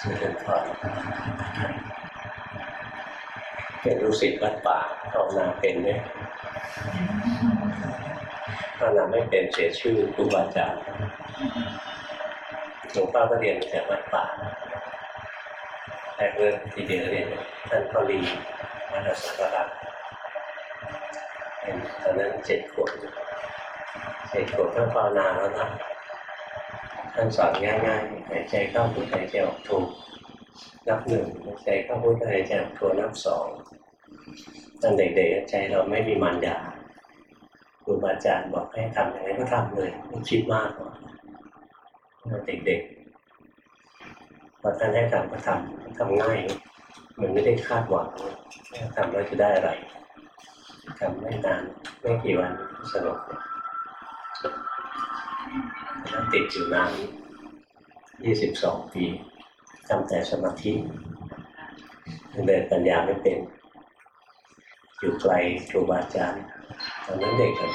สุดยอดเป็นลูกศิษย์วัดป่าภาวนาเป็นไหมภาวนาไม่เป็นเสียชื่อครูบาอาจารย์หลวงป้าก็เรียนจากวัดป่าแรกเริ่มทีเดียวเรียนท่านพอลีวัดสักการะตอนนั้นเจ็ดขวบเจ็ดขวบต้งภาวนาแล้วนะ ท่านสอนง่ายๆหายใจเข้าพุทหายใจออกโทนับหนึ่งหายใจเข้าพุทหายใจออกโทนับสองตอนเด็กๆใจเราไม่มีมันยาครูบาอาจารย์บอกให้ทำอย่างไรก็ทำเลยไม่คิดมากหรอกเด็กๆพอท่านให้ทำก็ทำทำง่ายมันไม่ได้คาดหวังทำแล้วจะได้อะไรทำไม่นานไม่กี่วันสนุกแล้ว ติดอยู่นานยี่สิบสองปีทำแต่สมาธิเดินปัญญาไม่เป็น อยู่ไกลครูบาอาจารย์ตอนนั้นเด็กก็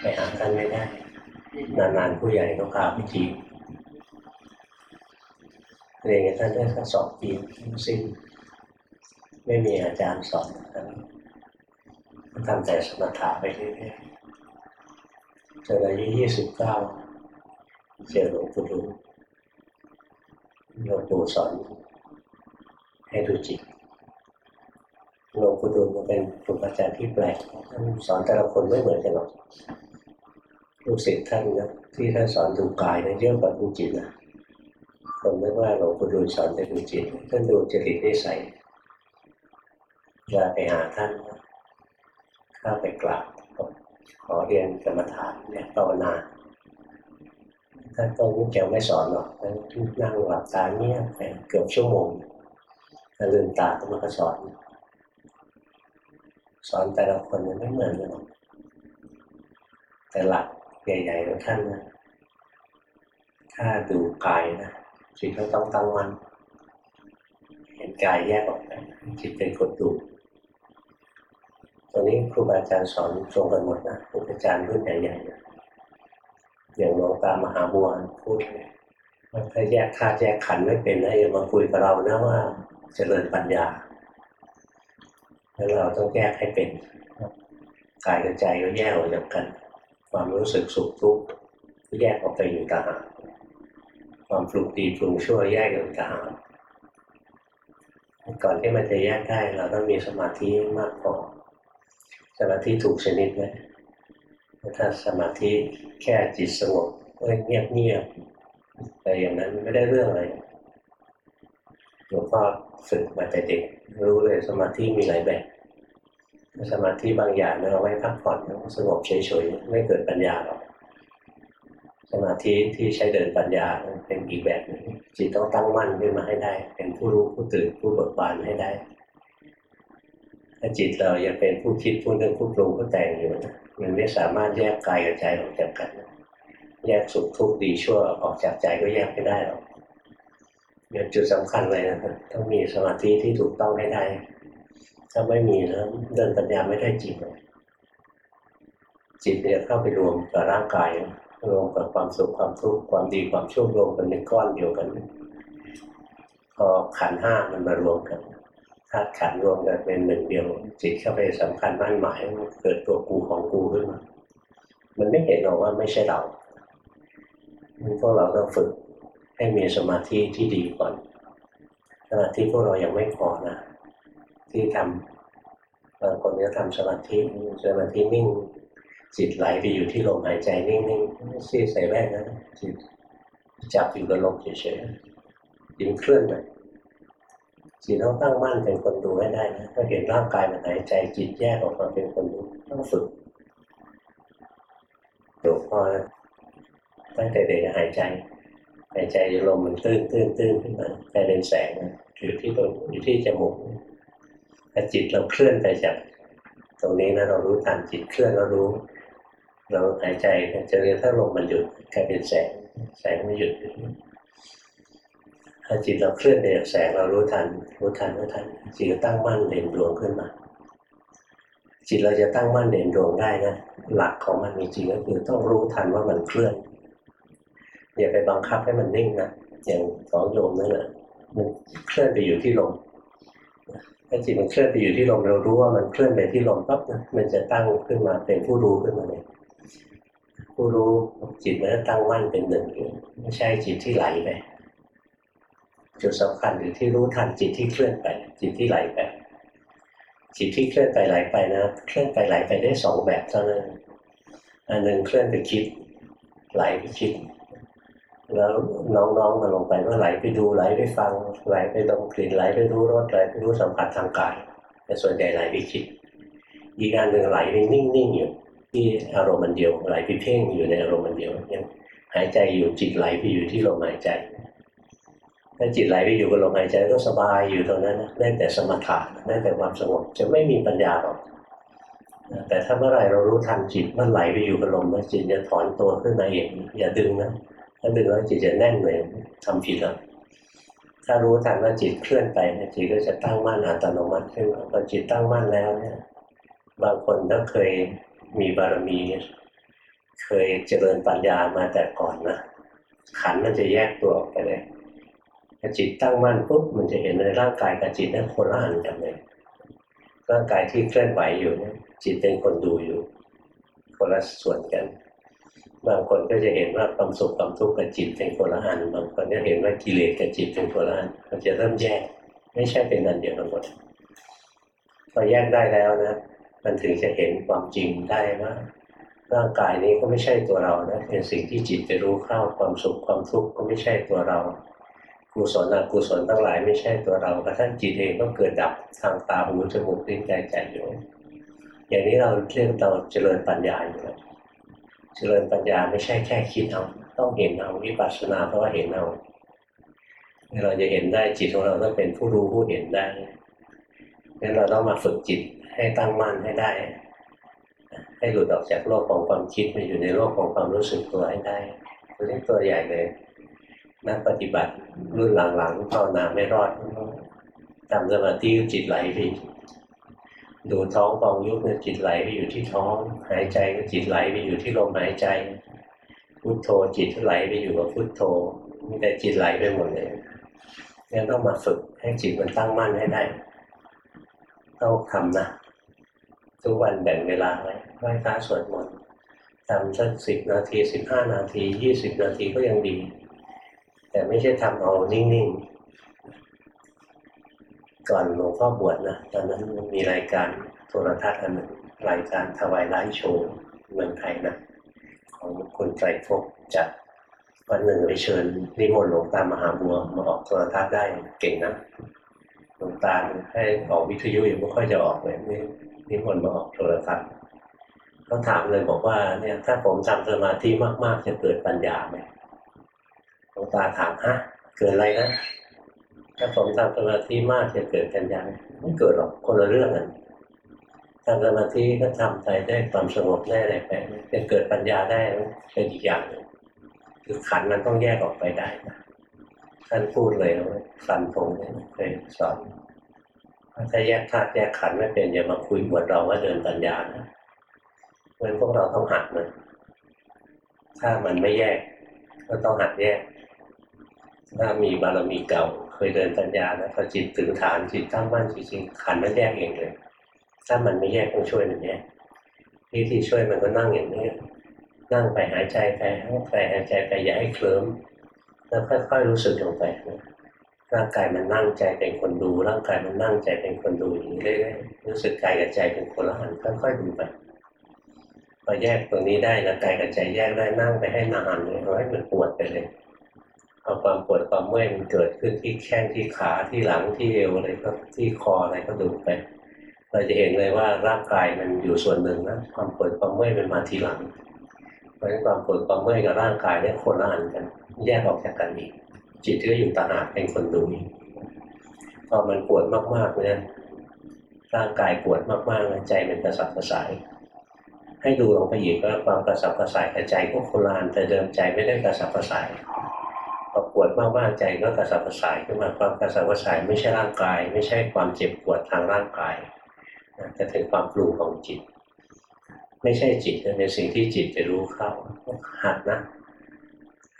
ไปหาท่านไม่ได้ นานๆผู้ใหญ่ก็พาไปทีเรียนกับท่านได้สักสองปีสิ้น ไม่มีอาจารย์สอนทำแต่สมถะไปเรื่อยๆจนอายุยี่สิบเก้า เจอหลวงปู่ดูหลวงปู่สอนให้ดูจิตหลวงปู่ดูมันเป็นครูอาจารย์ที่แปลกท่านสอนแต่ละคนไม่เหมือนกันหรอกลูกศิษย์ท่านนะที่ท่านสอนดูกายนะเยอะกว่าดูจิตนะคนไม่ว่าหลวงปู่ดูสอนแต่ดูจิตท่านดูจริตนิสัยเวลาไปหาท่านข้าไปกราบขอเรียนกรรมฐานเนี่ยภาวนา ท่านต้องแกวไม่สอนหรอกท่านนั่งหลับตาเงียบไปเกือบชั่วโมงถ้าลืมตาก็มาก็สอน สอนแต่ละคนมันไม่เหมือนกันหรอกแต่หลักใหญ่ๆของท่านนะถ้าดูกายนะจิตก็ต้องตั้งมันเห็นกายแยกออกไปจิตเป็นคนดูตอนนี้ครูบาอาจารย์สอนตรงกันหมดนะครูบาอาจารย์รุ่นใหญ่ๆนะ อย่างหลวงตามหาบัวพูดว่าถ้าแยกธาตุแยกขันไม่เป็นนะอย่ามาคุยกับเรานะว่าเจริญปัญญา แล้วเราต้องแยกให้เป็นกายกับใจก็แยกออกจากกัน ความรู้สึกสุขทุกข์แยกออกไปอยู่ต่างหากความปรุงดีปรุงชั่วแยกอยู่ต่างหากก่อนที่มันจะแยกได้เราต้องมีสมาธิมากพอสมาธิถูกชนิดไหม ถ้าสมาธิแค่จิตสงบเงียบเงียบแต่อย่างนั้นไม่ได้เรื่องอะไรหลวงพ่อฝึกมาแต่เด็ก รู้เลยสมาธิมีหลายแบบ สมาธิบางอย่างเราไว้พักผ่อนสงบเฉยๆไม่เกิดปัญญาหรอกสมาธิที่ใช้เดินปัญญาเป็นอีกแบบนึงจิตต้องตั้งมั่นขึ้นมาให้ได้ เป็นผู้รู้ผู้ตื่นผู้เบิกบานให้ได้ถ้าจิตเรายังเป็นผู้คิดผู้นึกผู้ปรุงผู้แต่งอยู่ มันไม่สามารถแยกกายกับใจออกจากกัน แยกสุขทุกข์ดีชั่วออกจากใจก็แยกไม่ได้หรอกเนี่ยจุดสำคัญเลยนะต้องมีสมาธิที่ถูกต้องให้ได้ ถ้าไม่มีแล้วเดินปัญญาไม่ได้จริงจิตเนี่ยเข้าไปรวมกับร่างกายรวมกับความสุขความทุกข์ความดีความชั่วรวมกันเป็นก้อนเดียวกันพอขันห้ามันมารวมกัน ธาตุขันรวมกันเป็นหนึ่งเดียว จิตเข้าไปสำคัญมั่นหมายเกิดตัวกูของกูขึ้นมามันไม่เห็นหรอกว่าไม่ใช่เราพวกเราต้องฝึกให้มีสมาธิที่ดีก่อนสมาธิพวกเรายังไม่พอนะที่ทำบางคนก็ทำสมาธิสมาธินิ่ง จิตไหลไปอยู่ที่ลมหายใจนิ่งๆไม่ใส่แว่นนะจิตจับอยู่กับลมเฉยๆยิ้มเคลื่อนไป จิตต้องตั้งมั่นเป็นคนดูให้ได้นะถ้าเห็นร่างกายมันหายใจจิตแยกออกมาเป็นคนดูต้องฝึกหลวงพ่อตั้งแต่เด็กหายใจหายใจลมมันตื้นตื้นตื้นขึ้นมาใจเป็นแสงอยู่ที่ตรงอยู่ที่จมูกแต่จิตเราเคลื่อนไปจากตรงนี้นะเรารู้ทันจิตเคลื่อนเรารู้ เราหายใจจะเรียนถ้าลมมันหยุดกลายเป็นแสงแสงไม่หยุด ถ้าจิตเราเคลื่อนไปแสงเรารู้ทันรู้ทันรู้ทันจิตตั้งมั่นเด่นดวงขึ้นมา จิตเราจะตั้งมั่นเด่นดวงได้นะหลักของมันจริงๆก็คือต้องรู้ทันว่ามันเคลื่อนอย่าไปบังคับให้มันนิ่งนะอย่างสองโยมนั่นแหละมันเคลื่อนไปอยู่ที่ลมถ้าจิตมันเคลื่อนไปอยู่ที่ลมเรารู้ว่ามันเคลื่อนไปที่ลมปั๊บมันจะตั้งขึ้นมาเป็นผู้รู้ขึ้นมาเลยผู้รู้จิตมันจะตั้งมั่นเป็นหนึ่งไม่ใช่จิตที่ไหลไป จุดสำคัญอยู่ที่รู้ทันจิตที่เคลื่อนไป จิตที่ไหลไป จิตที่เคลื่อนไปไหลไปนะ เคลื่อนไปไหลไปได้สองแบบเท่านั้นอันหนึ่งเคลื่อนไปคิด ไหลไปคิด แล้วน้องๆมาลงไปก็ไหลไปดูไหลไปฟัง ไหลไปดมกลิ่นไหลไปรู้รสไหลไปรู้สัมผัสทางกายแต่ส่วนใหญ่ไหลไปคิด อีกอันหนึ่งไหลไปนิ่งๆอยู่ที่อารมณ์มันเดียวไหลไปเพ่งอยู่ในอารมณ์มันเดียวยังหายใจอยู่จิตไหลไปอยู่ที่ลมหายใจ ถ้าจิตไหลไปอยู่กับลมหายใจก็สบายอยู่ตรงนั้นนะได้แต่สมถะได้แต่ความสงบจะไม่มีปัญญาหรอกแต่ถ้าเมื่อไรเรารู้ทันจิตมันไหลไปอยู่กับลมแล้วจิตจะถอนตัวขึ้นมาเองอย่าดึงนะถ้าดึงแล้วจิตจะแน่นเลยทำผิดแล้วถ้ารู้ทันว่าจิตเคลื่อนไปจิตก็จะตั้งมั่นอัตโนมัติขึ้นพอจิตตั้งมั่นแล้วเนี่ย บางคนถ้าเคยมีบารมี เคยเจริญปัญญามาแต่ก่อนนะขันมันจะแยกตัวออกไปเลย จิตตั้งมั่นปุ๊บมันจะเห็นในร่างกายกับจิตนั้นคนละอันกันเลยร่างกายที่เคลื่อนไหวอยู่เนี่ยจิตเป็นคนดูอยู่ คนละส่วนกัน บางคนก็จะเห็นว่าความสุขความทุกข์กับจิตเป็นคนละอันบางคนก็เห็นว่ากิเลสกับจิตเป็นคนละอันมันจะเริ่มแยก ไม่ใช่เป็นอันเดียวกันหมดพอแยกได้แล้วนะมันถึงจะเห็นความจริงได้ว่าร่างกายนี้ก็ไม่ใช่ตัวเรานะเป็นสิ่งที่จิตไปรู้เข้าความสุขความทุกข์ก็ไม่ใช่ตัวเรา กุศลอกุศลทั้งหลายไม่ใช่ตัวเรากระทั่งจิตเองก็เกิดดับทางตาหูจมูกลิ้นกายใจอยู่ อย่างนี้เราเรียกเราเจริญปัญญาอยู่แล้วเจริญปัญญาไม่ใช่แค่คิดเอาต้องเห็นเอาวิปัสสนาเพราะว่าเห็นเอาเราจะเห็นได้จิตของเราต้องเป็นผู้รู้ผู้เห็นได้งั้นเราต้องมาฝึกจิตให้ตั้งมั่นให้ได้ ให้หลุดออกจากโลกของความคิดมาอยู่ในโลกของความรู้สึกตัวให้ได้ตัวนี้ตัวใหญ่เลย นักปฏิบัติรุ่นหลังๆภาวนาไม่รอดทำสมาธิจิตไหลไปดูท้องฟองยุบเนี่ยจิตไหลไปอยู่ที่ท้อง หายใจก็จิตไหลไปอยู่ที่ลมหายใจ พุทโธจิตไหลไปอยู่กับพุทโธมีแต่จิตไหลไปหมดเลยงั้นต้องมาฝึกให้จิตมันตั้งมั่นให้ได้ต้องทำนะทุกวันแบ่งเวลาไว้ไหว้พระสวดมนต์ทำสักสิบนาทีสิบห้านาทียี่สิบนาทีก็ยังดี แต่ไม่ใช่ทำเอานิ่งๆ ก่อนหลวงพ่อบวชนะ ตอนนั้นมีรายการโทรทัศน์อันหนึ่งรายการทวายไลฟ์โชว์เมืองไทยนะ ของคุณไตรภพจัดวันหนึ่งไปเชิญนิมนต์หลวงตามหาบัว มาออกโทรทัศน์ได้เก่งนะหลวงตาให้ออกวิทยุยังไม่ค่อยจะออกเลยนี่นิมนต์มาออกโทรทัศน์เขาถามเลยบอกว่าเนี่ยถ้าผมทำสมาธิมากๆ จะเกิดปัญญาไหม หลวงตาถามฮะเกิดอะไรนะถ้าผมทำสมาธิมากจะเกิดปัญญาไม่เกิดหรอกคนละเรื่องกันทำสมาธิก็ทำใจได้ความสงบได้อะไรไปจะเกิดปัญญาได้เป็นอีกอย่างหนึ่งคือขันมันต้องแยกออกไปได้นะท่านพูดเลยว่าฟันธงเลยเคยสอนถ้าแยกธาตุแยกขันไม่เป็นอย่ามาคุยบวดเราว่าเดินปัญญานะเพราะพวกเราต้องหัดมันถ้ามันไม่แยก ก็ต้องหัดแยก ถ้ามีบารมีเก่าเคยเดินปัญญานะพอจิตถึงฐานจิตตั้งมั่นจริงๆขันมันแยกเองเลย ถ้ามันไม่แยกต้องช่วยมันแยกวิธีช่วยมันก็นั่งอย่างนี้นั่งไปหายใจไปหายใจหายใจไปอย่าให้เคลิ้มแล้วค่อยๆรู้สึกลงไปร่างกายมันนั่งใจเป็นคนดู ร่างกายมันนั่งใจเป็นคนดูอย่างนี้เรื่อยๆรู้สึกกายกับใจเป็นคนละอันค่อยๆดูไปพอแยกตรงนี้ได้แล้วกายกับใจแยกได้นั่งไปให้นานเลยเอาให้มันปวดไปเลย เอาความปวดความเมื่อยมันเกิดขึ้นที่แข้งที่ขาที่หลังที่เอวอะไรก็ที่คออะไรก็ดูไป เราจะเห็นเลยว่าร่างกายมันอยู่ส่วนหนึ่งนะความปวดความเมื่อยมันมาทีหลัง เพราะฉะนั้นความปวดความเมื่อยกับร่างกายเนี่ยคนละอันกัน แยกออกจากกันอีกจิตก็อยู่ต่างหากเป็นคนดูอีกพอมันปวดมากๆเนี่ยร่างกายปวดมากๆใจมันกระสับกระส่าย ให้ดูลงไปอีกว่าความกระสับกระส่ายกับใจก็คนละอันแต่เดิมใจไม่ได้กระสับกระส่าย พอปวดมากๆใจก็กระสับกระส่ายขึ้นมาความกระสับกระส่ายไม่ใช่ร่างกาย ไม่ใช่ความเจ็บปวดทางร่างกายแต่เป็นความปรุงของจิต ไม่ใช่จิตเป็นสิ่งที่จิตจะรู้เข้าหัดนะ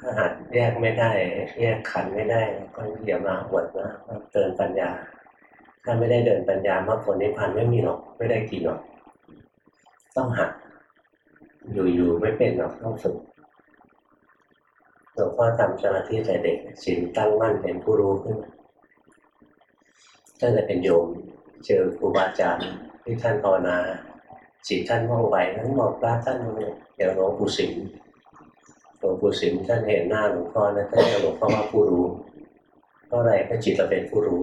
ถ้าหากแยกไม่ได้ แยกขันไม่ได้ก็อย่ามาอวดนะว่าเดินปัญญา ถ้าไม่ได้เดินปัญญามรรคผลนิพพานไม่มีหรอกไม่ได้กินหรอก ต้องหัดอยู่ๆไม่เป็นหรอกต้องฝึก หลวงพ่อทำสมาธิแต่เด็กสินตั้งมั่นเป็นผู้รู้ขึ้นตั้งแต่เป็นโยมเจอครูบาอาจารย์ที่ท่านภาวนาจิตท่านว่องไวนั้นบอกพระท่านอย่างหลวงปู่สิมหลวงปู่สิมท่านเห็นหน้าหลวงพ่อนะท่านจะหลวงพ่อว่าผู้รู้เพราะอะไรเพราะจิตเราเป็นผู้รู้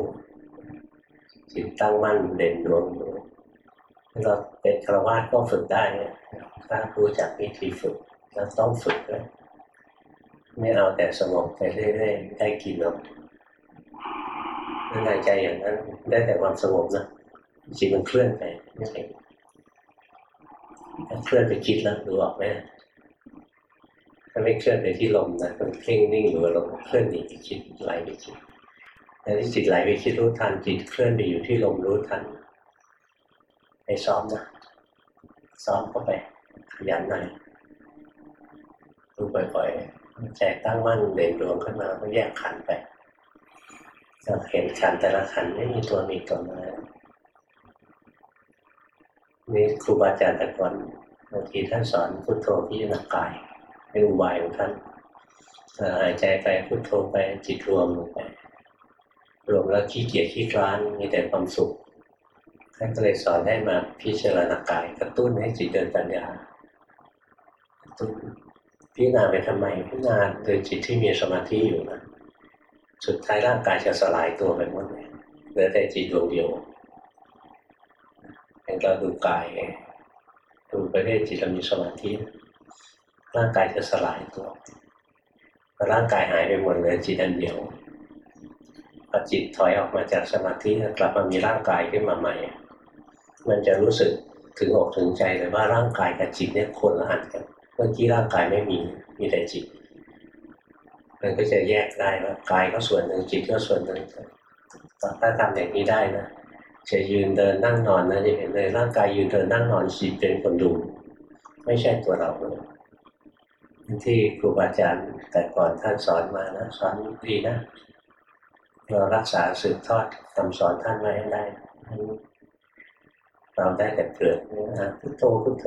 จิตตั้งมั่นเด่นดวงเราเป็นคราวาสก็ฝึกได้ถ้ารู้จักวิธีฝึกเราต้องฝึกเลย ไม่เอาแต่สงบไปเรื่อยๆได้กินหรอกนั่นใจอย่างนั้น ได้แต่ความสงบนะจิตมันเคลื่อนไปไม่ใช่เคลื่อนไปคิดแล้วดูออกไหมถ้าไม่เคลื่อนไปที่ลมนะมันเพ่งนิ่งอยู่ลมเคลื่อนหนีไปคิดไหลไปคิดแต่ที่จิตไหลไปคิดรู้ทันจิตเคลื่อนไปอยู่ที่ลมรู้ทันไปซ้อมนะซ้อมเข้าไปขยันหน่อยดูบ่อยๆ ใจตั้งมั่นเด่นดวงขึ้นมาก็แยกขันไปจะเห็นขันแต่ละขันไม่มีตัวมีตนอะไรนี่ครูบาอาจารย์แต่ก่อนบางทีท่านสอนพุทโธพิจารณากายเป็นอุบายของท่านหายใจไปพุทโธไปจิตรวมลงไปรวมแล้วขี้เกียจขี้คลานมีแต่ความสุขท่านก็เลยสอนให้มาพิจารณากายกระตุ้นให้จิตเดินปัญญากระตุ้น พิจารณาไปทำไมพิจารณาโดยจิตที่มีสมาธิอยู่นะสุดท้ายร่างกายจะสลายตัวไปหมดเลยเหลือแต่จิตดวงเดียวเป็นกาดูกายดูไปเรื่อยจิตเรามีสมาธิร่างกายจะสลายตัวพอร่างกายหายไปหมดเหลือจิตอันเดียวพอจิตถอยออกมาจากสมาธิกลับมามีร่างกายขึ้นมาใหม่ มันจะรู้สึกถึงอกถึงใจเลยว่าร่างกายกับจิตเนี่ยคนละอันกัน เมื่อกี้ร่างกายไม่มีมีแต่จิต มันก็จะแยกได้ว่ากายก็ส่วนหนึ่งจิตก็ส่วนหนึ่งถ้าทำอย่างนี้ได้นะจะยืนเดินนั่งนอนนะจะเห็นเลยร่างกายยืนเดินนั่งนอนจิตเป็นคนดู ไม่ใช่ตัวเราเลยที่ครูบาอาจารย์แต่ก่อนท่านสอนมานะสอนดีนะเรารักษาสืบทอดคำสอนท่านไว้ให้ได้ เราได้แต่เกิดนะพุทโธพุทโธ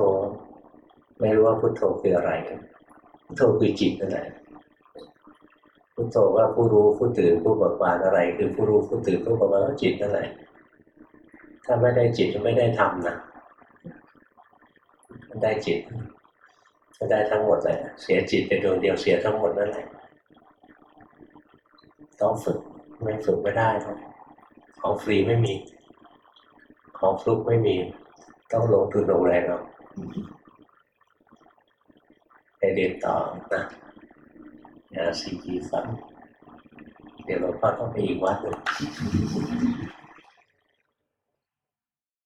ไม่รู้ว่าพุทโธคืออะไรพุทโธคือจิตนั่นแหละพุทโธว่าผู้รู้ผู้ตื่นผู้เบิกบานอะไร คือผู้รู้ผู้ตื่นผู้เบิกบานก็จิตนั่นแหละถ้าไม่ได้จิตก็ไม่ได้ทำนะได้จิตก็ได้ทั้งหมดเลยเสียจิตเป็นดวงเดียวเสียทั้งหมดนั่นแหละต้องฝึกไม่ฝึกไม่ได้ของฟรีไม่มี ของฟลุกไม่มี ต้องลงทุนลงแรงเอา ไปเรียนต่อนะอย่าซีจีฟังเดี๋ยวเราพ่อต้องไปอีกวัดหนึ่ง